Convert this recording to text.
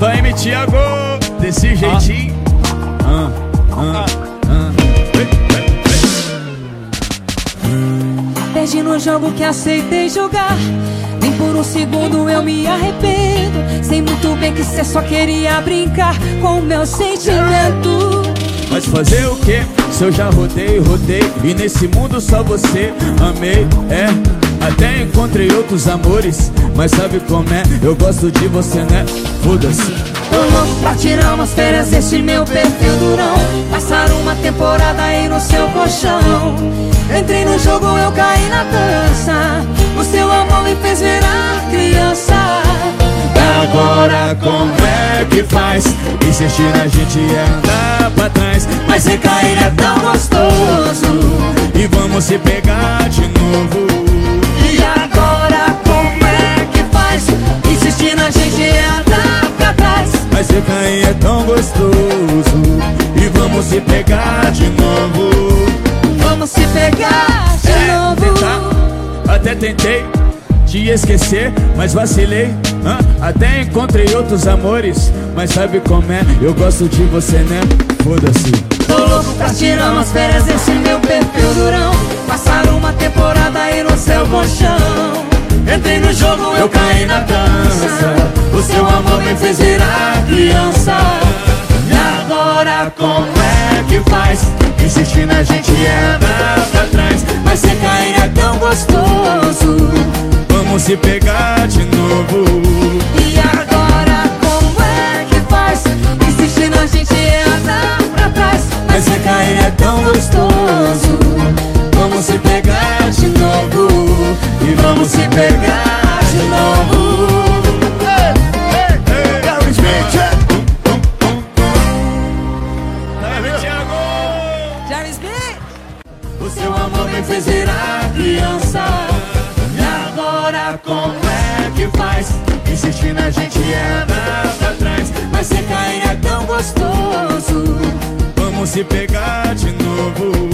Salve, Thiago! Desse jeitinho. Ah, ah, ah. Perdi no jogo que aceitei jogar. Nem por um segundo eu me arrependo. Sei muito bem que cê só queria brincar com o meu sentimento. Mas fazer o que? Se eu já rodei, rodei E nesse mundo só você amei, é Até encontrei outros amores Mas sabe como é? Eu gosto de você, né? Foda-se. Tô louco pra tirar umas férias desse meu perfil durão. Passar uma temporada aí no seu colchão. Entrei no jogo, eu caí na dança. O seu amor me fez virar criança. Agora como é que faz? Insistir na gente é andar pra trás. Mas se cair é tão gostoso. E vamos se pegar gostoso. E vamos se pegar de novo. Vamos se pegar de é, novo. tentar, Até tentei te esquecer, mas vacilei? Até encontrei outros amores Mas sabe como é? Eu gosto de você, né? Foda-se. Tô louco pra tirar umas férias desse meu perfil durão. Passar uma temporada aí no seu colchão. Entrei no jogo, eu caí na dança. O seu amor me fez virar criança Na gente é andar pra trás. Mas se cair é tão gostoso. Vamos se pegar de novo. E agora como é que faz? Insistir na gente é andar pra trás. Mas se cair é tão gostoso. Vamos se pegar de novo. E vamos se pegar de novo. James B. O seu amor me fez virar criança. E agora como é que faz? Insistir na gente é andar pra trás Mas se cair é tão gostoso. Vamos se pegar de novo